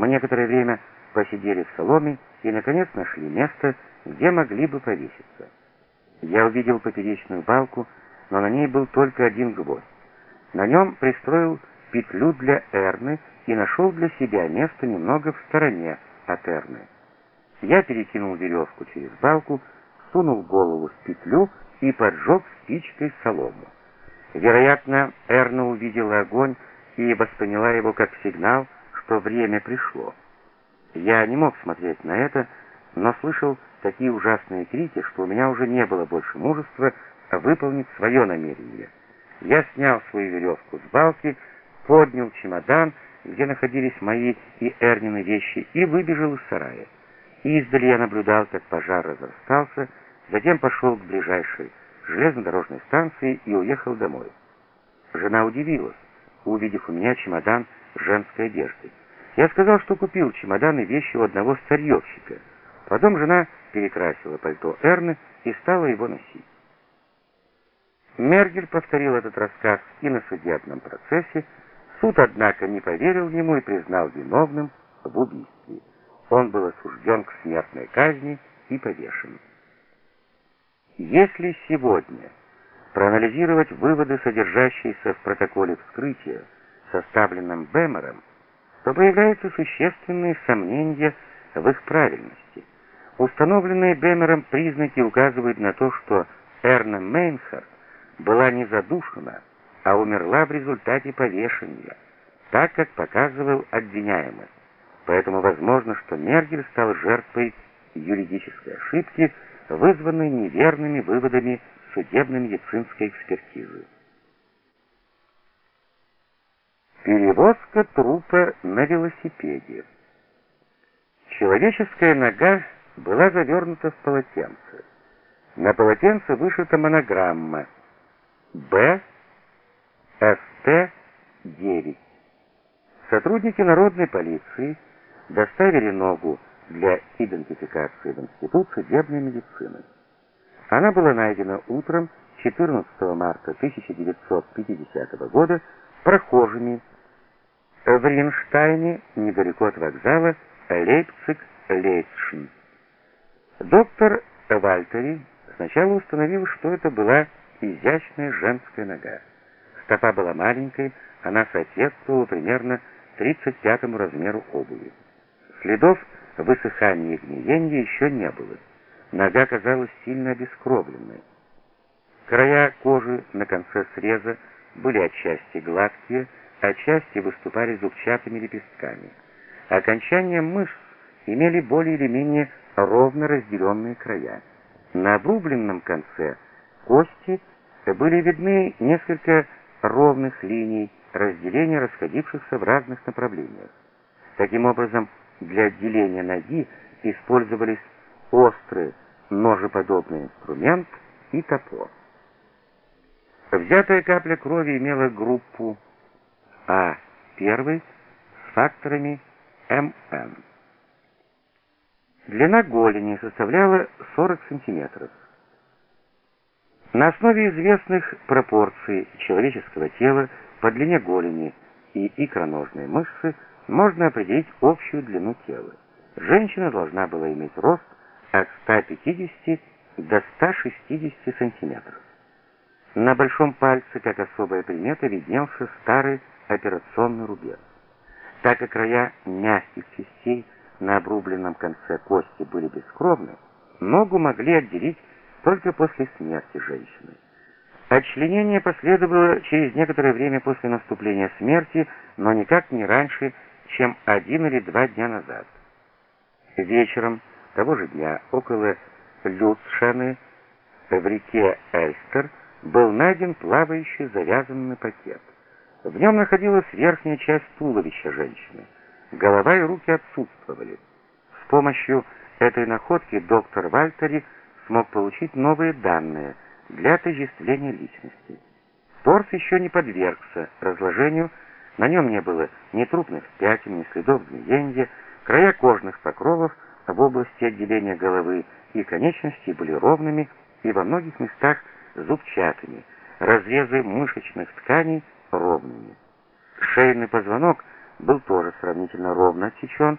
Мы некоторое время посидели в соломе и, наконец, нашли место, где могли бы повеситься. Я увидел поперечную балку, но на ней был только один гвоздь. На нем пристроил петлю для Эрны и нашел для себя место немного в стороне от Эрны. Я перекинул веревку через балку, сунул голову в петлю и поджег спичкой солому. Вероятно, Эрна увидела огонь и восприняла его как сигнал, что время пришло. Я не мог смотреть на это, но слышал такие ужасные крики, что у меня уже не было больше мужества выполнить свое намерение. Я снял свою веревку с балки, поднял чемодан, где находились мои и Эрнины вещи, и выбежал из сарая. Издали я наблюдал, как пожар разрастался, затем пошел к ближайшей железнодорожной станции и уехал домой. Жена удивилась, увидев у меня чемодан женской одежды. Я сказал, что купил чемодан и вещи у одного старьевщика. Потом жена перекрасила пальто Эрны и стала его носить. Мергель повторил этот рассказ и на судебном процессе. Суд, однако, не поверил ему и признал виновным в убийстве. Он был осужден к смертной казни и повешен. Если сегодня проанализировать выводы, содержащиеся в протоколе вскрытия, составленном Бэмером, то появляются существенные сомнения в их правильности. Установленные Бэмером признаки указывают на то, что Эрна Мейнхард была не задушена, а умерла в результате повешения, так как показывал обвиняемый. Поэтому возможно, что Мергель стал жертвой юридической ошибки, вызванной неверными выводами судебно-медицинской экспертизы. Перевозка трупа на велосипеде. Человеческая нога была завернута в полотенце. На полотенце вышита монограмма Б. СТ-9. Сотрудники народной полиции доставили ногу для идентификации в Институт судебной медицины. Она была найдена утром 14 марта 1950 года прохожими в Ринштайне, недалеко от вокзала Лейпциг-Лейпшин. Доктор Вальтери сначала установил, что это была изящная женская нога. Стопа была маленькой, она соответствовала примерно 35 размеру обуви. Следов высыхания и гниения еще не было. Нога казалась сильно обескровленной. Края кожи на конце среза были отчасти гладкие, отчасти выступали зубчатыми лепестками. Окончания мышц имели более или менее ровно разделенные края. На обрубленном конце кости были видны несколько ровных линий разделения, расходившихся в разных направлениях. Таким образом, для отделения ноги использовались острый ножеподобный инструмент и топор. Взятая капля крови имела группу А1 с факторами МН. Длина голени составляла 40 сантиметров. На основе известных пропорций человеческого тела по длине голени и икроножной мышцы можно определить общую длину тела. Женщина должна была иметь рост от 150 до 160 сантиметров. На большом пальце, как особая примета, виднелся старый операционный рубец. Так как края мягких частей на обрубленном конце кости были бескровны, ногу могли отделить только после смерти женщины. Отчленение последовало через некоторое время после наступления смерти, но никак не раньше, чем один или два дня назад. Вечером того же дня около Люцшаны в реке Эльстер был найден плавающий завязанный пакет. В нем находилась верхняя часть туловища женщины. Голова и руки отсутствовали. С помощью этой находки доктор Вальтери смог получить новые данные для отождествления личности. Торс еще не подвергся разложению, на нем не было ни трупных пятен, ни следов гниения, края кожных покровов в области отделения головы и конечностей были ровными и во многих местах зубчатыми, разрезы мышечных тканей ровными. Шейный позвонок был тоже сравнительно ровно отсечен,